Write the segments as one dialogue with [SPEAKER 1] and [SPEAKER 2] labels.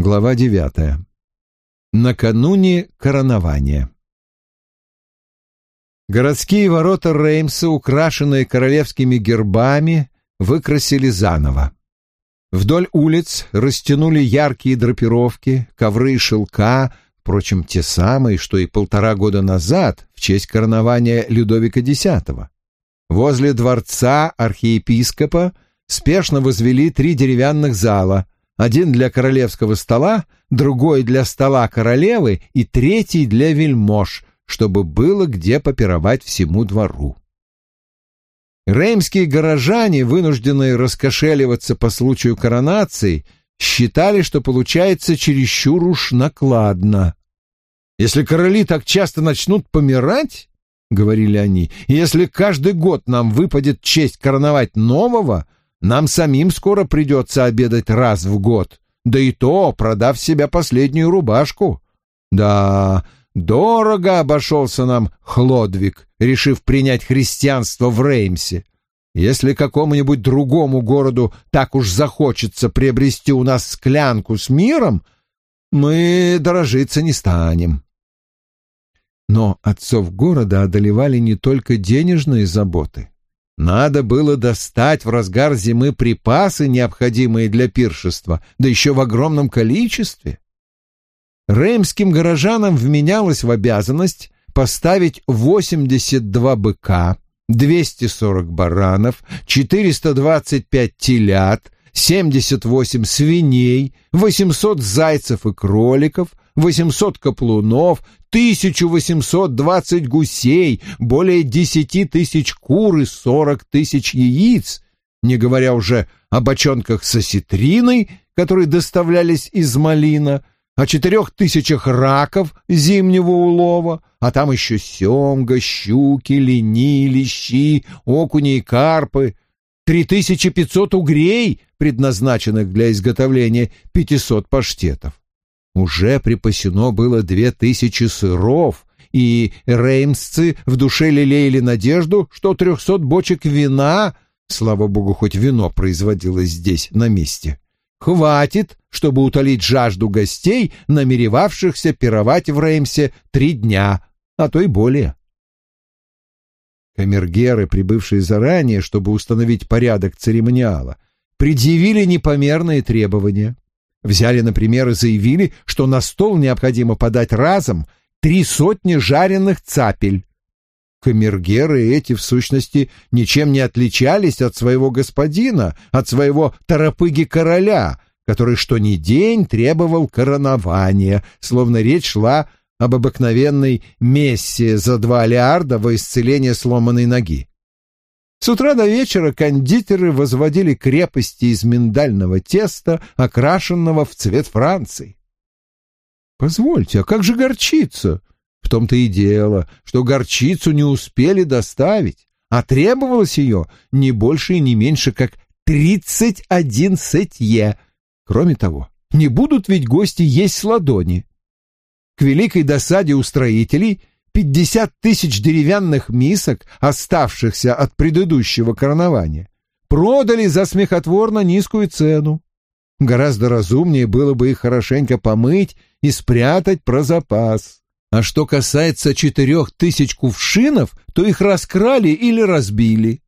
[SPEAKER 1] Глава девятая. Накануне коронования. Городские ворота Реймса, украшенные королевскими гербами, выкрасили заново. Вдоль улиц растянули яркие драпировки, ковры и шелка, впрочем, те самые, что и полтора года назад, в честь коронования Людовика X. Возле дворца архиепископа спешно возвели три деревянных зала, один для королевского стола, другой для стола королевы и третий для вельмож, чтобы было где попировать всему двору. Реймские горожане, вынужденные раскошеливаться по случаю коронации, считали, что получается чересчур уж накладно. Если короли так часто начнут помирать, — говорили они, — если каждый год нам выпадет честь короновать нового, нам самим скоро придется обедать раз в год, да и то, продав себя последнюю рубашку. Да, Дорого обошелся нам Хлодвиг, решив принять христианство в Реймсе. Если какому-нибудь другому городу так уж захочется приобрести у нас склянку с миром, мы дорожиться не станем. Но отцов города одолевали не только денежные заботы. Надо было достать в разгар зимы припасы, необходимые для пиршества, да еще в огромном количестве. Реймским горожанам вменялось в обязанность поставить 82 быка, 240 баранов, 425 телят, 78 свиней, 800 зайцев и кроликов, 800 каплунов, 1820 гусей, более 10 тысяч кур и 40 тысяч яиц, не говоря уже о бочонках с осетриной, которые доставлялись из Малина, о четырех тысячах раков зимнего улова, а там еще семга, щуки, лени, лещи, окуни и карпы, три тысячи пятьсот угрей, предназначенных для изготовления пятисот паштетов. Уже припасено было две тысячи сыров, и реймсцы в душе лелеяли надежду, что трехсот бочек вина, слава богу, хоть вино производилось здесь на месте, хватит, чтобы утолить жажду гостей, намеревавшихся пировать в Реймсе три дня, а то и более. Камергеры, прибывшие заранее, чтобы установить порядок церемониала, предъявили непомерные требования. Взяли, например, и заявили, что на стол необходимо подать разом три сотни жареных цапель. Камергеры эти, в сущности, ничем не отличались от своего господина, от своего торопыги-короля, который что ни день требовал коронования, словно речь шла об обыкновенной мессе за два лиарда во исцеление сломанной ноги. С утра до вечера кондитеры возводили крепости из миндального теста, окрашенного в цвет Франции. «Позвольте, а как же горчица?» В том-то и дело, что горчицу не успели доставить, а требовалось ее не больше и не меньше, как тридцать один сетье. Кроме того, не будут ведь гости есть с ладони. К великой досаде устроителей 50 тысяч деревянных мисок, оставшихся от предыдущего коронования, продали за смехотворно низкую цену. Гораздо разумнее было бы их хорошенько помыть и спрятать про запас. А что касается четырех тысяч кувшинов, то их раскрали или разбили.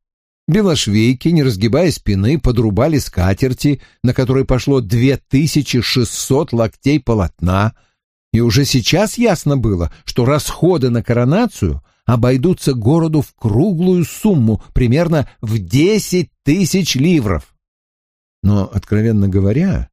[SPEAKER 1] Белошвейки, не разгибая спины, подрубали скатерти, на которой пошло две тысячи шестьсот локтей полотна — и уже сейчас ясно было, что расходы на коронацию обойдутся городу в круглую сумму, примерно в десять тысяч ливров. Но, откровенно говоря,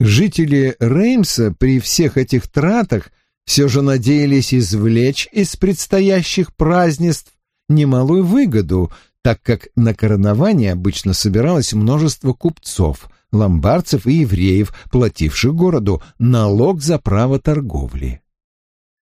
[SPEAKER 1] жители Реймса при всех этих тратах все же надеялись извлечь из предстоящих празднеств немалую выгоду, так как на коронование обычно собиралось множество купцов, ломбардцев и евреев, плативших городу налог за право торговли.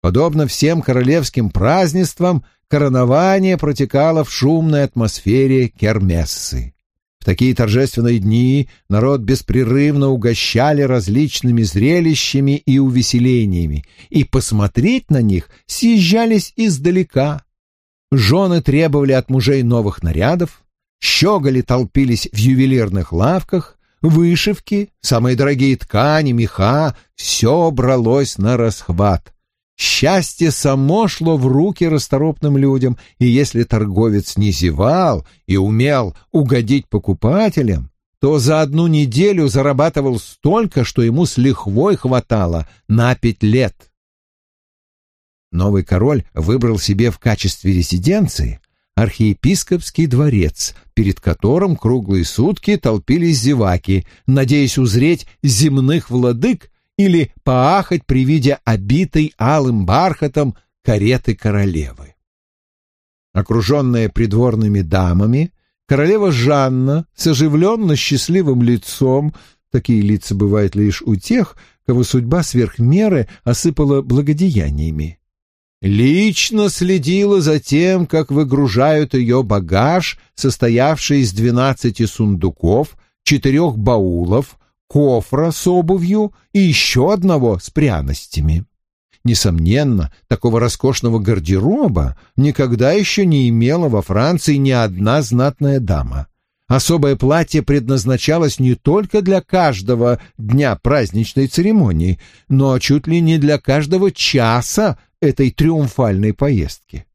[SPEAKER 1] Подобно всем королевским празднествам, коронование протекало в шумной атмосфере кермессы. В такие торжественные дни народ беспрерывно угощали различными зрелищами и увеселениями, и посмотреть на них съезжались издалека. Жены требовали от мужей новых нарядов, щеголи толпились в ювелирных лавках, вышивки, самые дорогие ткани, меха — все бралось на расхват. Счастье само шло в руки расторопным людям, и если торговец не зевал и умел угодить покупателям, то за одну неделю зарабатывал столько, что ему с лихвой хватало на пять лет. Новый король выбрал себе в качестве резиденции архиепископский дворец, перед которым круглые сутки толпились зеваки, надеясь узреть земных владык или поахать при виде обитой алым бархатом кареты королевы. Окруженная придворными дамами, королева Жанна с оживленно счастливым лицом, такие лица бывают лишь у тех, кого судьба сверх меры осыпала благодеяниями, лично следила за тем, как выгружают ее багаж, состоявший из двенадцати сундуков, четырех баулов, кофра с обувью и еще одного с пряностями. Несомненно, такого роскошного гардероба никогда еще не имела во Франции ни одна знатная дама. Особое платье предназначалось не только для каждого дня праздничной церемонии, но чуть ли не для каждого часа этой триумфальной поездки.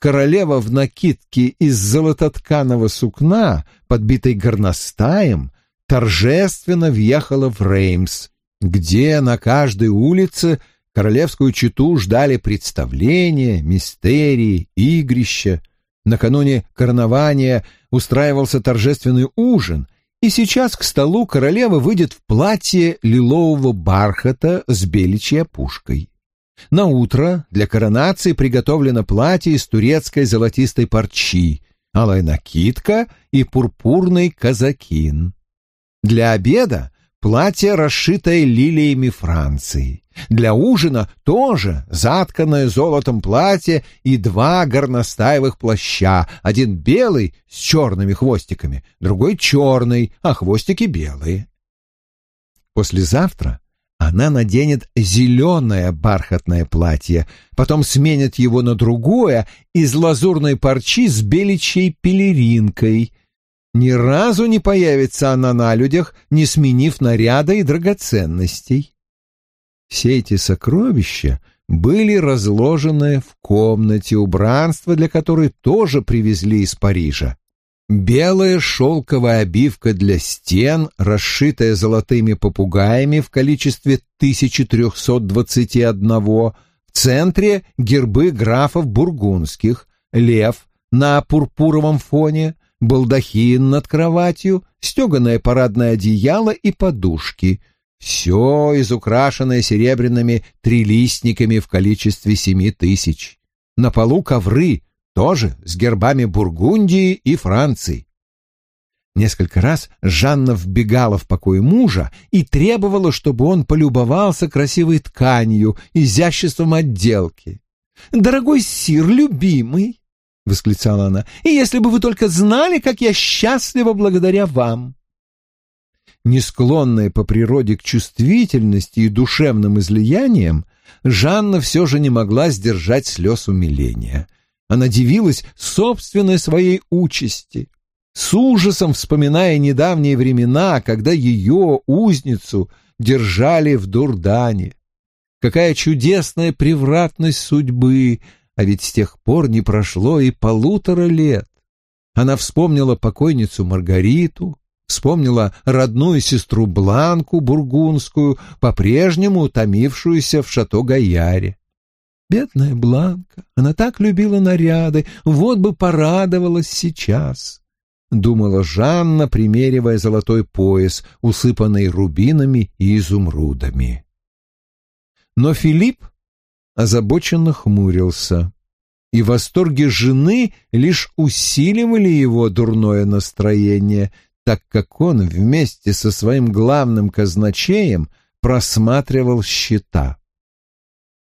[SPEAKER 1] Королева в накидке из золототканого сукна, подбитой горностаем, торжественно въехала в Реймс, где на каждой улице королевскую чету ждали представления, мистерии, игрища. Накануне карнавания устраивался торжественный ужин, и сейчас к столу королева выйдет в платье лилового бархата с беличьей опушкой. На утро для коронации приготовлено платье из турецкой золотистой парчи, алая накидка и пурпурный казакин. Для обеда платье, расшитое лилиями Франции. Для ужина тоже затканное золотом платье и два горностаевых плаща, один белый с черными хвостиками, другой черный, а хвостики белые. Послезавтра она наденет зеленое бархатное платье, потом сменит его на другое из лазурной парчи с беличьей пелеринкой. Ни разу не появится она на людях, не сменив наряда и драгоценностей. Все эти сокровища были разложены в комнате убранства, для которой тоже привезли из Парижа. Белая шелковая обивка для стен, расшитая золотыми попугаями в количестве 1321, в центре гербы графов бургундских, лев на пурпуровом фоне, балдахин над кроватью, стеганое парадное одеяло и подушки. Все изукрашенное серебряными трилистниками в количестве семи тысяч. На полу ковры — тоже с гербами Бургундии и Франции. Несколько раз Жанна вбегала в покой мужа и требовала, чтобы он полюбовался красивой тканью, изяществом отделки. «Дорогой сир, любимый!» — восклицала она. «И если бы вы только знали, как я счастлива благодаря вам!» Не склонная по природе к чувствительности и душевным излияниям, Жанна все же не могла сдержать слез умиления — она дивилась собственной своей участи, с ужасом вспоминая недавние времена, когда ее, узницу, держали в Дурдане. Какая чудесная превратность судьбы, а ведь с тех пор не прошло и полутора лет. Она вспомнила покойницу Маргариту, вспомнила родную сестру Бланку бургундскую, по-прежнему утомившуюся в Шато-Гаяре. Бедная Бланка, она так любила наряды, вот бы порадовалась сейчас. Думала Жанна, примеривая золотой пояс, усыпанный рубинами и изумрудами. Но Филипп озабоченно хмурился, и восторги жены лишь усиливали его дурное настроение, так как он вместе со своим главным казначеем просматривал счета.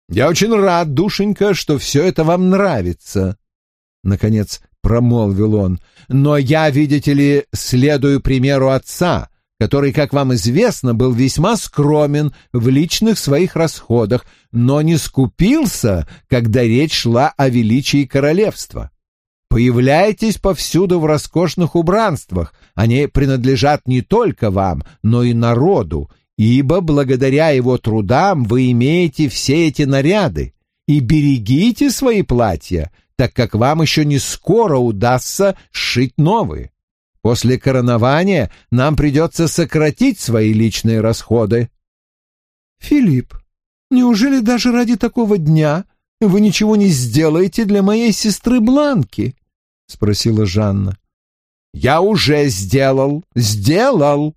[SPEAKER 1] «Я очень рад, душенька, что все это вам нравится», — наконец промолвил он. «Но я, видите ли, следую примеру отца, который, как вам известно, был весьма скромен в личных своих расходах, но не скупился, когда речь шла о величии королевства. Появляйтесь повсюду в роскошных убранствах, они принадлежат не только вам, но и народу, ибо благодаря его трудам вы имеете все эти наряды, и берегите свои платья, так как вам еще не скоро удастся сшить новые. После коронования нам придется сократить свои личные расходы.
[SPEAKER 2] Филипп, неужели даже ради такого дня вы ничего не сделаете для моей сестры Бланки? Спросила Жанна.
[SPEAKER 1] Я уже сделал, сделал.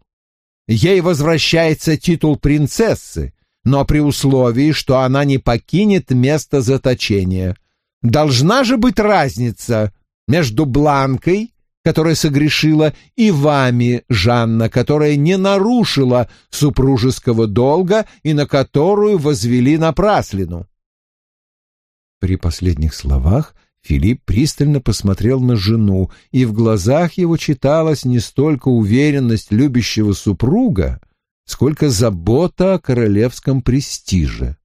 [SPEAKER 1] Ей возвращается титул принцессы, но при условии, что она не покинет место заточения. Должна же быть разница между Бланкой которая согрешила, и вами, Жанна, которая не нарушила супружеского долга и на которую возвели напраслину.
[SPEAKER 2] При последних словах Филипп пристально посмотрел на жену, и в глазах его читалась не столько уверенность любящего супруга, сколько забота о королевском престиже.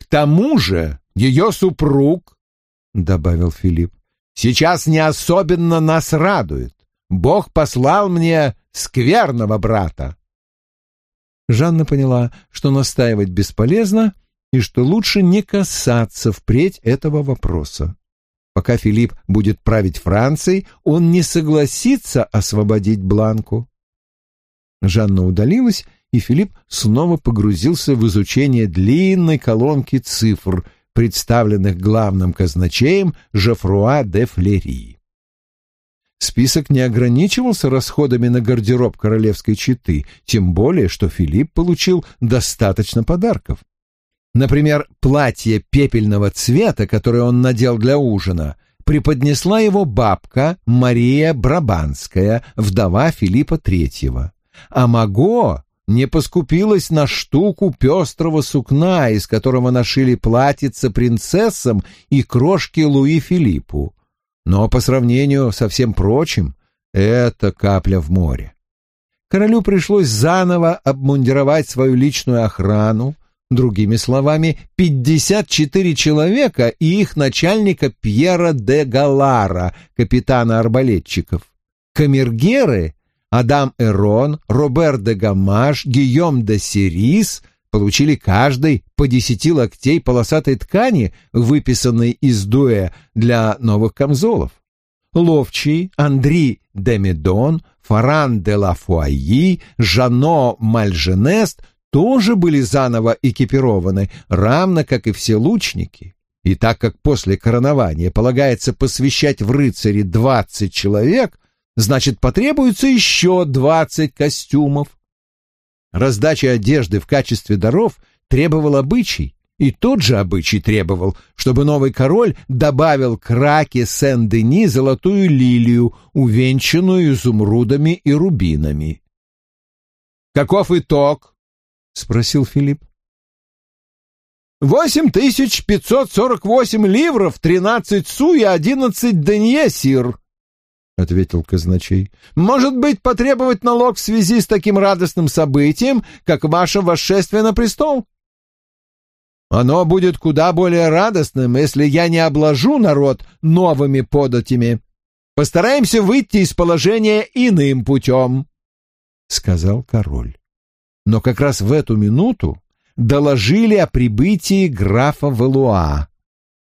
[SPEAKER 1] «К тому же ее супруг, — добавил Филипп, сейчас не особенно нас радует. Бог послал мне скверного брата.
[SPEAKER 2] Жанна поняла, что настаивать бесполезно и что лучше не касаться впредь этого вопроса. Пока Филипп будет править Францией, он не согласится освободить Бланку. Жанна удалилась, и Филипп снова погрузился в изучение длинной колонки цифр, представленных главным казначеем Жофруа де Флери. Список не ограничивался расходами на гардероб королевской четы, тем более, что Филипп получил достаточно подарков. Например, платье пепельного цвета, которое он надел для ужина, преподнесла его бабка Мария Брабанская, вдова Филиппа III. А Маго не поскупилась на штуку пестрого сукна, из которого нашили платьице принцессам и крошки Луи Филиппу. Но по сравнению со всем прочим, это капля в море. Королю пришлось заново обмундировать свою личную охрану, другими словами, 54 человека и их начальника Пьера де Галара, капитана арбалетчиков. Камергеры Адам Эрон, Робер де Гамаш, Гийом де Сирис получили каждый по десяти локтей полосатой ткани, выписанной из дуэ для новых камзолов. Ловчий, Андри де Медон, Фаран де ла Фуайи, Жано Мальженест тоже были заново экипированы, равно как и все лучники. И так как после коронования полагается посвящать в рыцари двадцать человек, значит, потребуется еще двадцать костюмов. Раздача одежды в качестве даров требовал обычай, и тот же обычай требовал, чтобы новый король добавил к раке Сен-Дени золотую лилию, увенчанную изумрудами и рубинами. «Каков итог?» — спросил Филипп. «Восемь тысяч пятьсот сорок восемь ливров, тринадцать су и одиннадцать денье, сир», — ответил казначей. «Может быть, потребовать налог в связи с таким радостным событием, как ваше восшествие на престол?» «Оно будет куда более радостным, если я не обложу народ новыми податями. Постараемся выйти из положения иным путем», — сказал король. Но как раз в эту минуту доложили о прибытии графа Валуа.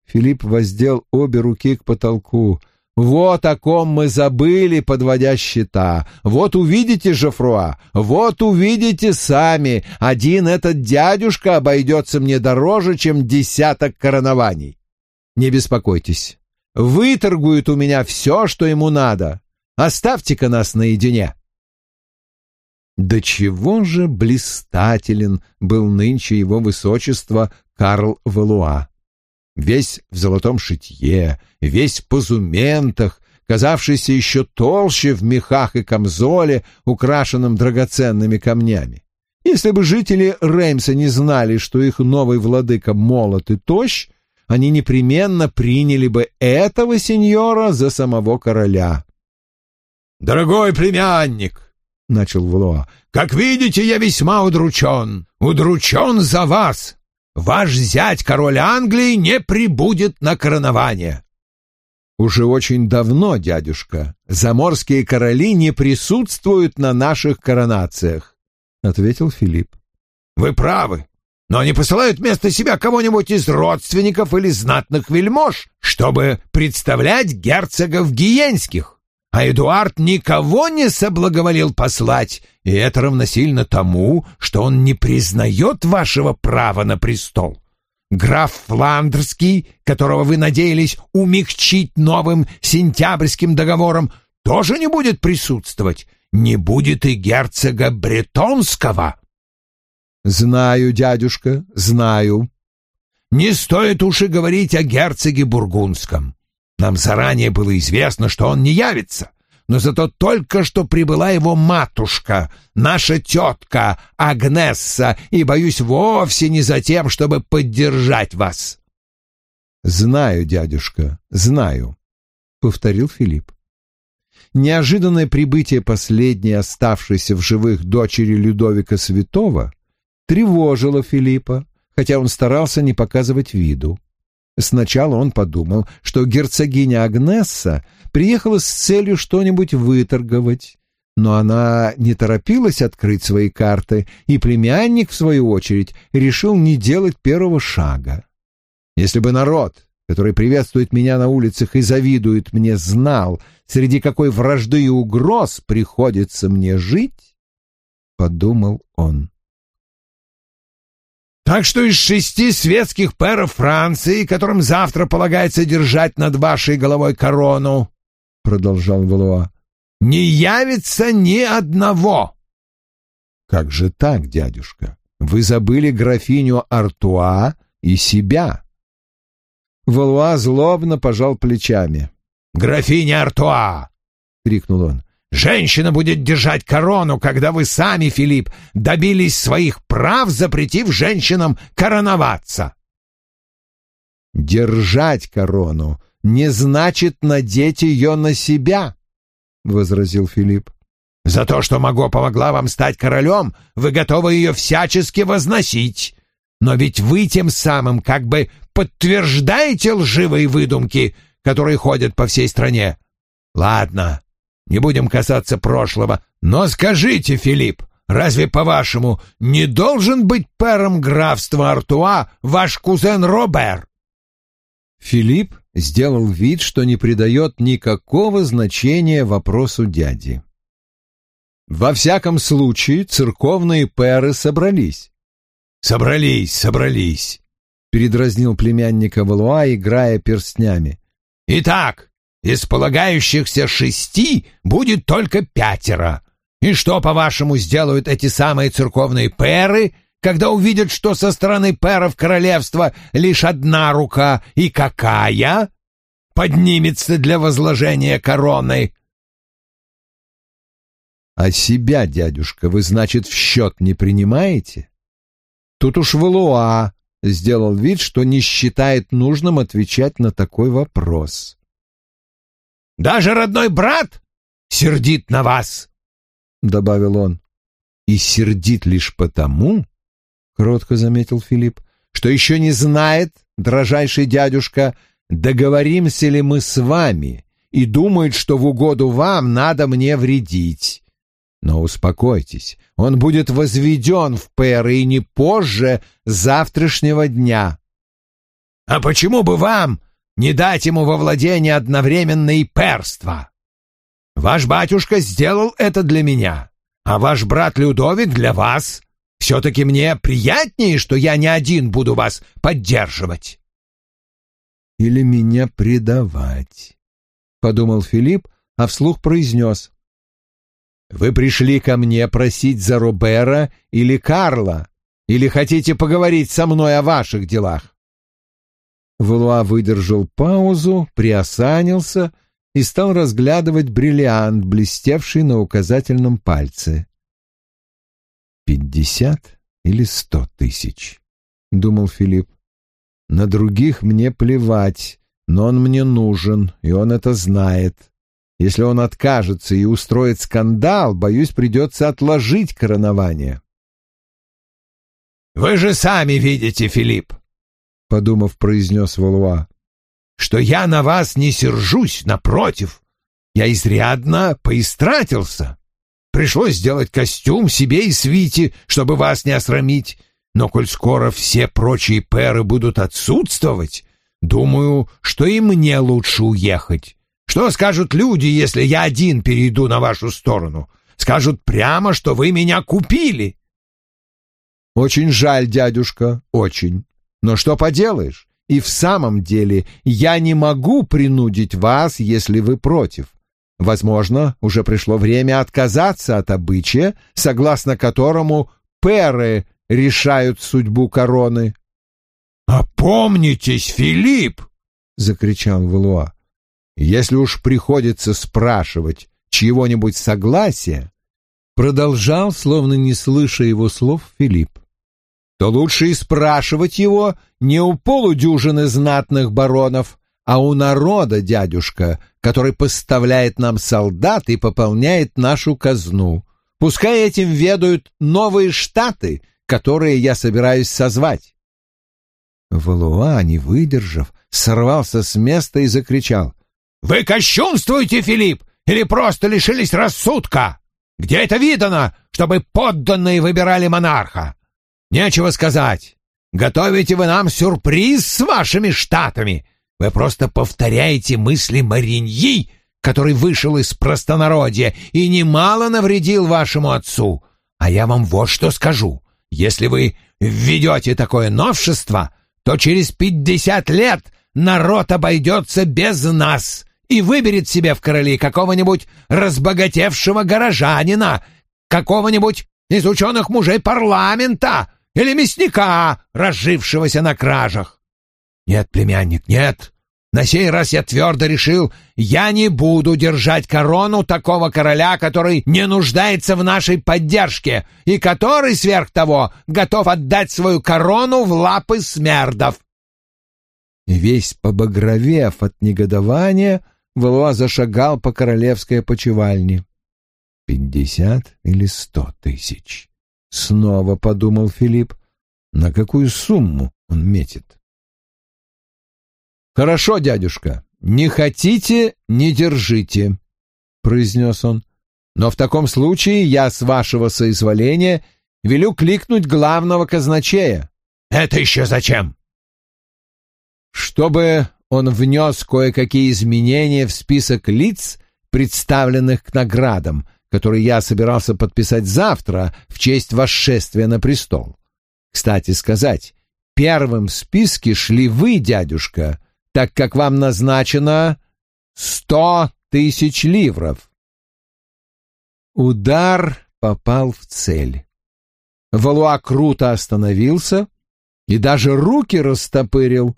[SPEAKER 2] Филипп воздел обе руки к потолку — вот о ком мы забыли, подводя счета. Вот увидите, Жофруа, вот увидите сами. Один этот дядюшка обойдется мне дороже, чем десяток коронований. Не беспокойтесь. Выторгует у меня все, что ему надо. Оставьте-ка нас наедине. До чего же блистателен был нынче его высочество Карл Валуа весь в золотом шитье, весь в позументах, казавшийся еще толще в мехах и камзоле, украшенном драгоценными камнями. Если бы жители Реймса не знали, что их новый владыка молод и тощ, они непременно приняли бы этого сеньора за самого короля. «Дорогой племянник!» — начал Влоа. «Как видите, я весьма удручен. Удручен за вас. Ваш зять, король Англии, не прибудет на коронование.
[SPEAKER 1] «Уже очень давно, дядюшка, заморские короли не присутствуют на наших коронациях», — ответил Филипп.
[SPEAKER 3] «Вы правы, но они посылают вместо себя кого-нибудь из родственников или знатных вельмож, чтобы представлять герцогов гиенских. А Эдуард никого не соблаговолил послать, и это равносильно тому, что он не признает вашего права на престол. Граф Фландерский, которого вы надеялись умягчить новым сентябрьским договором, тоже не будет присутствовать. Не будет и герцога Бретонского.
[SPEAKER 1] Знаю, дядюшка, знаю.
[SPEAKER 3] Не стоит уж и говорить о герцоге Бургундском. Нам заранее было известно, что он не явится но зато только что прибыла его матушка, наша тетка Агнесса, и, боюсь, вовсе не за тем, чтобы поддержать вас».
[SPEAKER 1] «Знаю, дядюшка, знаю», — повторил Филипп. Неожиданное прибытие последней оставшейся в живых дочери Людовика Святого тревожило Филиппа, хотя он старался не показывать виду. Сначала он подумал, что герцогиня Агнесса приехала с целью что-нибудь выторговать, но она не торопилась открыть свои карты, и племянник, в свою очередь, решил не делать первого шага. Если бы народ, который приветствует меня на улицах и завидует мне, знал, среди какой вражды и угроз приходится мне жить, — подумал он.
[SPEAKER 3] Так что из шести светских пэров Франции, которым завтра полагается держать над вашей головой корону, — продолжал Валуа, — не явится ни одного.
[SPEAKER 1] — Как же так, дядюшка? Вы забыли графиню Артуа и себя. Валуа злобно пожал плечами.
[SPEAKER 3] — Графиня Артуа! — крикнул он. Женщина будет держать корону, когда вы сами, Филипп, добились своих прав, запретив женщинам короноваться.
[SPEAKER 1] Держать корону не значит надеть ее на себя, — возразил Филипп.
[SPEAKER 3] За то, что Маго помогла вам стать королем, вы готовы ее всячески возносить. Но ведь вы тем самым как бы подтверждаете лживые выдумки, которые ходят по всей стране. Ладно, не будем касаться прошлого. Но скажите, Филипп, разве, по-вашему, не должен быть пэром графства Артуа ваш кузен Робер?»
[SPEAKER 1] Филипп сделал вид, что не придает никакого значения вопросу дяди. Во всяком случае, церковные пэры собрались.
[SPEAKER 3] «Собрались, собрались», — передразнил племянника Валуа, играя перстнями. «Итак, из полагающихся шести будет только пятеро. И что, по-вашему, сделают эти самые церковные пэры, когда увидят, что со стороны пэров королевства лишь одна рука, и какая? Поднимется для возложения короны.
[SPEAKER 1] А себя, дядюшка, вы, значит, в счет не принимаете? Тут уж Валуа сделал вид, что не считает нужным отвечать на такой вопрос.
[SPEAKER 3] Даже родной брат сердит на вас, — добавил он.
[SPEAKER 1] — И сердит лишь потому, — кротко заметил Филипп, — что еще не знает, дрожайший дядюшка, договоримся ли мы с вами, и думает, что в угоду вам надо мне вредить. Но успокойтесь, он будет возведен в пэры и не позже завтрашнего дня.
[SPEAKER 3] — А почему бы вам не дать ему во владение одновременно и перство. Ваш батюшка сделал это для меня, а ваш брат Людовик для вас. Все-таки мне приятнее, что я не один буду вас поддерживать.
[SPEAKER 1] Или меня предавать, — подумал Филипп, а вслух произнес. Вы пришли ко мне просить за Робера или Карла, или хотите поговорить со мной о ваших делах? Валуа выдержал паузу, приосанился и стал разглядывать бриллиант, блестевший на указательном пальце. «Пятьдесят или сто тысяч?» — думал Филипп. «На других мне плевать, но он мне нужен, и он это знает. Если он откажется и устроит скандал, боюсь, придется отложить коронование».
[SPEAKER 3] «Вы же сами видите, Филипп,
[SPEAKER 1] подумав, произнес Валуа,
[SPEAKER 3] что я на вас не сержусь, напротив. Я изрядно поистратился. Пришлось сделать костюм себе и свите, чтобы вас не осрамить. Но коль скоро все прочие пэры будут отсутствовать, думаю, что и мне лучше уехать. Что скажут люди, если я один перейду на вашу сторону? Скажут прямо, что вы меня купили.
[SPEAKER 1] Очень жаль, дядюшка, очень. Но что поделаешь? И в самом деле я не могу принудить вас, если вы против. Возможно, уже пришло время отказаться от обычая, согласно которому перы решают судьбу короны.
[SPEAKER 3] «Опомнитесь, Филипп!» — закричал Валуа.
[SPEAKER 1] «Если уж приходится спрашивать чьего-нибудь согласия, продолжал, словно не слыша его слов, Филипп, то лучше и спрашивать его не у полудюжины знатных баронов, а у народа, дядюшка, который поставляет нам солдат и пополняет нашу казну. Пускай этим ведают новые штаты, которые я собираюсь созвать. Валуа, не выдержав, сорвался с места и закричал.
[SPEAKER 3] «Вы кощунствуете, Филипп, или просто лишились рассудка? Где это видано, чтобы подданные выбирали монарха? Нечего сказать. Готовите вы нам сюрприз с вашими штатами. Вы просто повторяете мысли Мариньи, который вышел из простонародья и немало навредил вашему отцу. А я вам вот что скажу. Если вы введете такое новшество, то через пятьдесят лет народ обойдется без нас и выберет себе в короли какого-нибудь разбогатевшего горожанина, какого-нибудь из ученых мужей парламента или мясника, разжившегося на кражах. Нет, племянник, нет. На сей раз я твердо решил, я не буду держать корону такого короля, который не нуждается в нашей поддержке и который, сверх того, готов отдать свою корону в лапы смердов.
[SPEAKER 1] Весь побагровев от негодования, Валуа зашагал по королевской опочивальне. «Пятьдесят или сто тысяч?» — снова подумал Филипп. «На какую сумму он метит?» «Хорошо, дядюшка, не хотите — не держите», — произнес он. «Но в таком случае я, с вашего соизволения, велю кликнуть главного казначея».
[SPEAKER 3] «Это еще зачем?»
[SPEAKER 1] «Чтобы он внес кое-какие изменения в список лиц, представленных к наградам, который я собирался подписать завтра в честь восшествия на престол. Кстати сказать, первым в списке шли вы, дядюшка, — так как вам назначено сто тысяч ливров. Удар попал в цель. Валуа круто остановился и даже руки растопырил.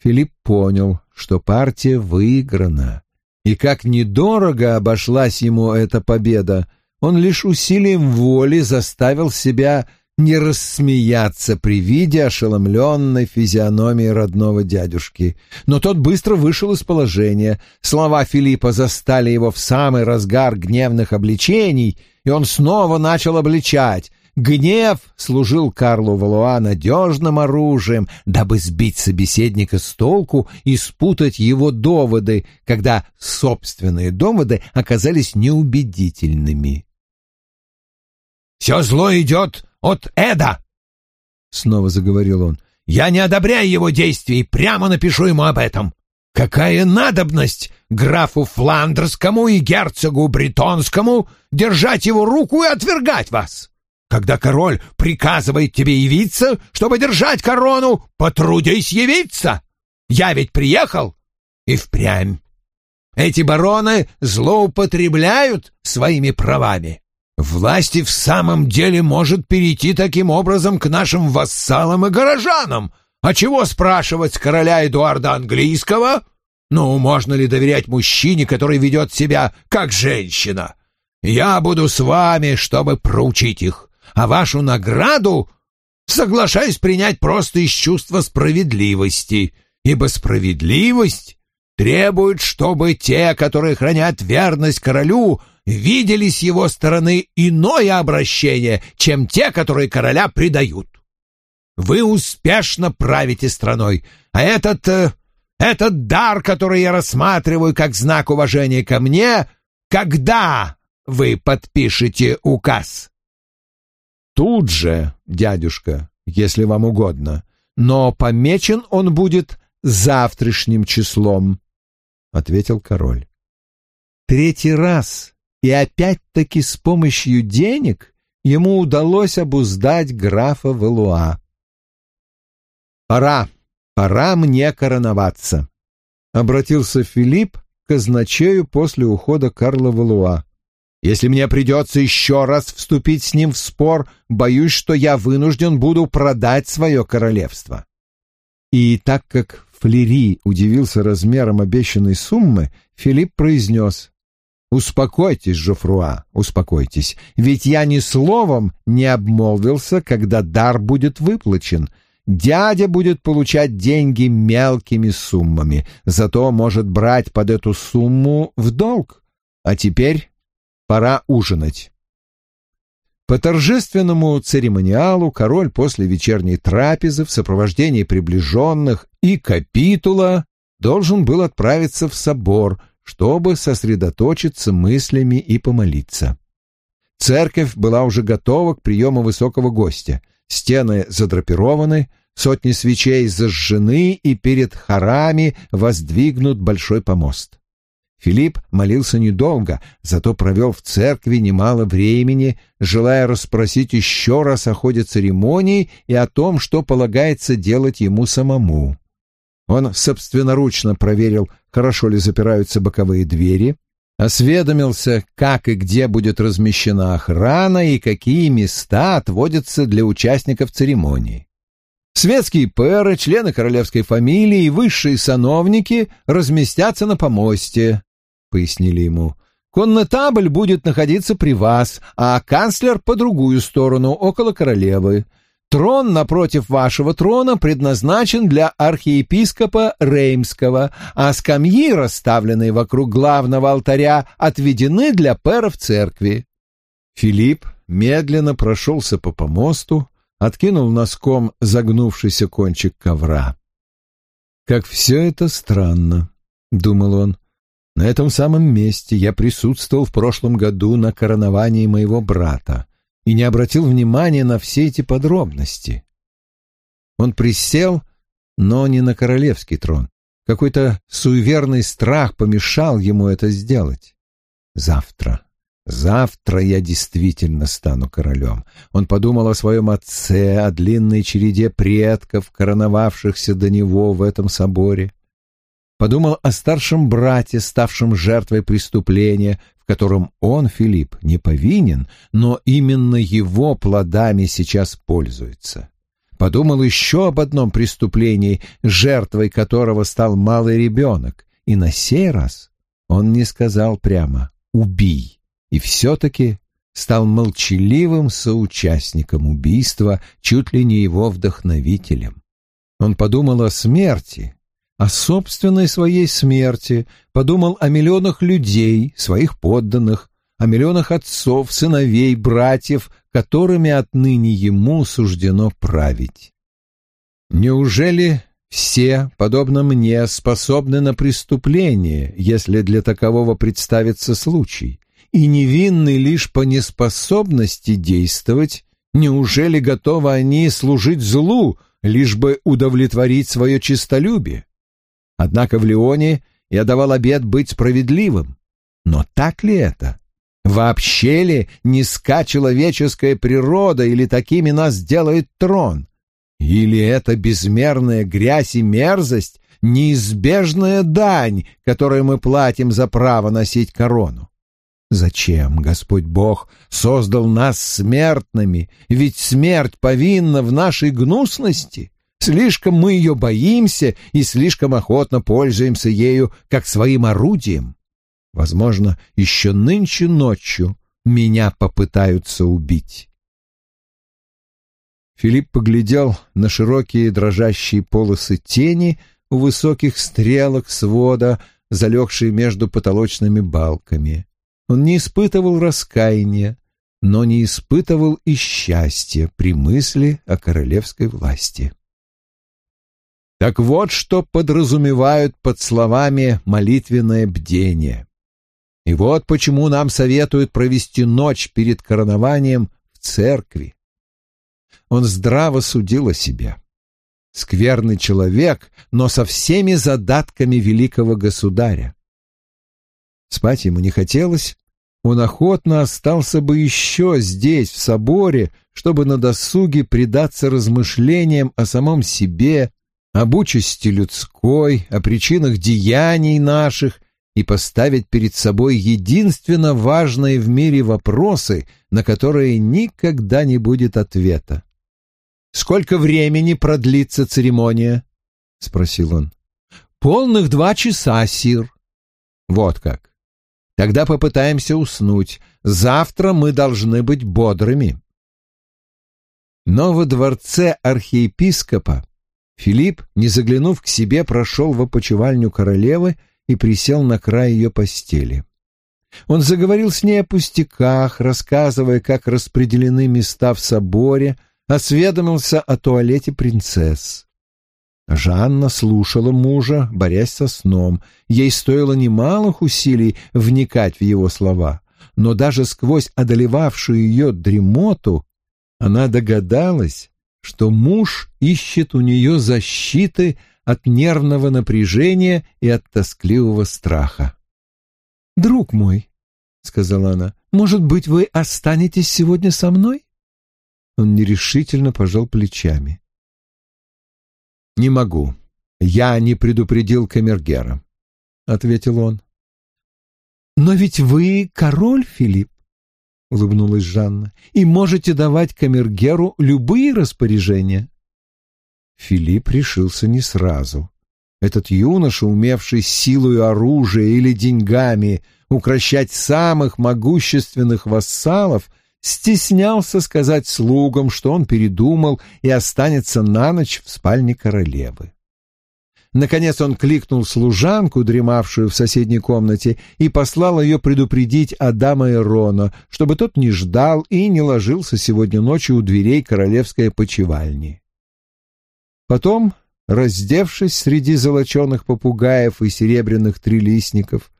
[SPEAKER 1] Филипп понял, что партия выиграна, и как недорого обошлась ему эта победа, он лишь усилием воли заставил себя не рассмеяться при виде ошеломленной физиономии родного дядюшки. Но тот быстро вышел из положения. Слова Филиппа застали его в самый разгар гневных обличений, и он снова начал обличать. Гнев служил Карлу Валуа надежным оружием, дабы сбить собеседника с толку и спутать его доводы, когда собственные доводы оказались неубедительными.
[SPEAKER 3] «Все зло идет от Эда!» Снова заговорил он. «Я не одобряю его действий, прямо напишу ему об этом. Какая надобность графу Фландерскому и герцогу Бретонскому держать его руку и отвергать вас? Когда король приказывает тебе явиться, чтобы держать корону, потрудись явиться. Я ведь приехал и впрямь. Эти бароны злоупотребляют своими правами. Власть и в самом деле может перейти таким образом к нашим вассалам и горожанам. А чего спрашивать короля Эдуарда Английского? Ну, можно ли доверять мужчине, который ведет себя как женщина? Я буду с вами, чтобы проучить их, а вашу награду соглашаюсь принять просто из чувства справедливости, ибо справедливость требует, чтобы те, которые хранят верность королю, видели с его стороны иное обращение, чем те, которые короля предают. Вы успешно правите страной, а этот... Э, Этот дар, который я рассматриваю как знак уважения ко мне, когда вы подпишете указ?»
[SPEAKER 1] «Тут же, дядюшка, если вам угодно, но помечен он будет завтрашним числом», — ответил король. Третий раз и опять-таки с помощью денег ему удалось обуздать графа Валуа. «Пора, пора мне короноваться», — обратился Филипп к казначею после ухода Карла Валуа. «Если мне придется еще раз вступить с ним в спор, боюсь, что я вынужден буду продать свое королевство». И так как Флери удивился размером обещанной суммы, Филипп произнес «Успокойтесь, Жофруа, успокойтесь, ведь я ни словом не обмолвился, когда дар будет выплачен. Дядя будет получать деньги мелкими суммами, зато может брать под эту сумму в долг. А теперь пора ужинать». По торжественному церемониалу король после вечерней трапезы в сопровождении приближенных и капитула должен был отправиться в собор — чтобы сосредоточиться мыслями и помолиться. Церковь была уже готова к приему высокого гостя. Стены задрапированы, сотни свечей зажжены, и перед хорами воздвигнут большой помост. Филипп молился недолго, зато провел в церкви немало времени, желая расспросить еще раз о ходе церемонии и о том, что полагается делать ему самому. Он собственноручно проверил, хорошо ли запираются боковые двери, осведомился, как и где будет размещена охрана и какие места отводятся для участников церемонии. Светские пэры, члены королевской фамилии и высшие сановники разместятся на помосте, — пояснили ему. Коннетабль будет находиться при вас, а канцлер по другую сторону, около королевы. Трон напротив вашего трона предназначен для архиепископа Реймского, а скамьи, расставленные вокруг главного алтаря, отведены для пэров церкви. Филипп медленно прошелся по помосту, откинул носком загнувшийся кончик ковра. «Как все это странно», — думал он. «На этом самом месте я присутствовал в прошлом году на короновании моего брата и не обратил внимания на все эти подробности. Он присел, но не на королевский трон. Какой-то суеверный страх помешал ему это сделать. Завтра, завтра я действительно стану королем. Он подумал о своем отце, о длинной череде предков, короновавшихся до него в этом соборе. Подумал о старшем брате, ставшем жертвой преступления, в котором он, Филипп, не повинен, но именно его плодами сейчас пользуется. Подумал еще об одном преступлении, жертвой которого стал малый ребенок, и на сей раз он не сказал прямо «убий», и все-таки стал молчаливым соучастником убийства, чуть ли не его вдохновителем. Он подумал о смерти, о собственной своей смерти, подумал о миллионах людей, своих подданных, о миллионах отцов, сыновей, братьев, которыми отныне ему суждено править. Неужели все, подобно мне, способны на преступление, если для такового представится случай, и невинны лишь по неспособности действовать, неужели готовы они служить злу, лишь бы удовлетворить свое честолюбие? Однако в Леоне я давал обет быть справедливым. Но так ли это? Вообще ли низка человеческая природа или такими нас делает трон? Или это безмерная грязь и мерзость, неизбежная дань, которую мы платим за право носить корону? Зачем Господь Бог создал нас смертными? Ведь смерть повинна в нашей гнусности. Слишком мы ее боимся и слишком охотно пользуемся ею как своим орудием. Возможно, еще нынче ночью меня попытаются убить. Филипп поглядел на широкие дрожащие полосы тени у высоких стрелок свода, залегшие между потолочными балками. Он не испытывал раскаяния, но не испытывал и счастья при мысли о королевской власти. Так вот, что подразумевают под словами «молитвенное бдение». И вот почему нам советуют провести ночь перед коронованием в церкви. Он здраво судил о себе. Скверный человек, но со всеми задатками великого государя. Спать ему не хотелось, он охотно остался бы еще здесь, в соборе, чтобы на досуге предаться размышлениям о самом себе, об участи людской, о причинах деяний наших и поставить перед собой единственно важные в мире вопросы, на которые никогда не будет ответа. «Сколько времени продлится церемония?» — спросил он. «Полных два часа, сир». «Вот как. Тогда попытаемся уснуть. Завтра мы должны быть бодрыми». Но во дворце архиепископа Филипп, не заглянув к себе, прошел в опочивальню королевы и присел на край ее постели. Он заговорил с ней о пустяках, рассказывая, как распределены места в соборе, осведомился о туалете принцесс. Жанна слушала мужа, борясь со сном. Ей стоило немалых усилий вникать в его слова, но даже сквозь одолевавшую ее дремоту она догадалась, что муж ищет у нее защиты от нервного напряжения и от тоскливого страха. «Друг мой», — сказала она, — «может быть, вы останетесь сегодня со мной?» Он нерешительно пожал плечами. «Не могу. Я не предупредил Камергера», — ответил он. «Но ведь вы король, Филипп улыбнулась Жанна, и можете давать камергеру любые распоряжения. Филипп решился не сразу. Этот юноша, умевший силой оружия или деньгами укращать самых могущественных вассалов, стеснялся сказать слугам, что он передумал и останется на ночь в спальне королевы. Наконец он кликнул служанку, дремавшую в соседней комнате, и послал ее предупредить Адама и Рона, чтобы тот не ждал и не ложился сегодня ночью у дверей королевской опочивальни. Потом, раздевшись среди золоченых попугаев и серебряных трилистников,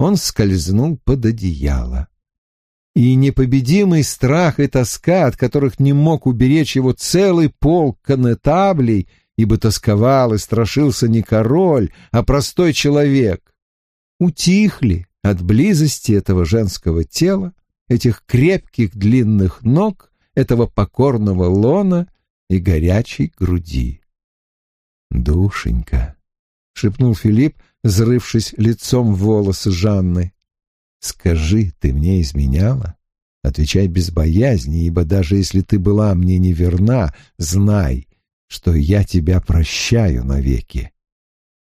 [SPEAKER 1] он скользнул под одеяло. И непобедимый страх и тоска, от которых не мог уберечь его целый полк конетаблей — ибо тосковал и страшился не король, а простой человек, утихли от близости этого женского тела, этих крепких длинных ног, этого покорного лона и горячей груди. «Душенька», — шепнул Филипп, взрывшись лицом в волосы Жанны, — «скажи, ты мне изменяла?» Отвечай без боязни, ибо даже если ты была мне неверна, знай, что я тебя прощаю навеки.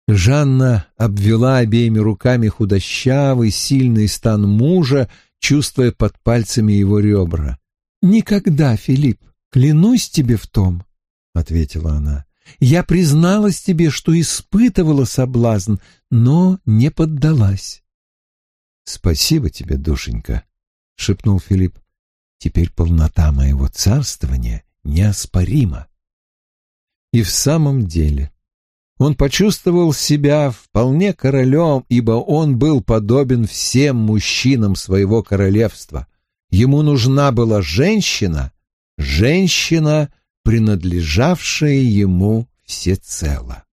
[SPEAKER 1] Жанна обвела обеими руками худощавый, сильный стан мужа, чувствуя под пальцами его ребра. «Никогда, Филипп, клянусь тебе в том», — ответила она. «Я призналась тебе, что испытывала соблазн, но не поддалась». «Спасибо тебе, душенька», — шепнул Филипп. «Теперь полнота моего царствования неоспорима». И в самом деле он почувствовал себя вполне королем, ибо он был подобен всем мужчинам своего королевства. Ему нужна была женщина, женщина, принадлежавшая ему всецело.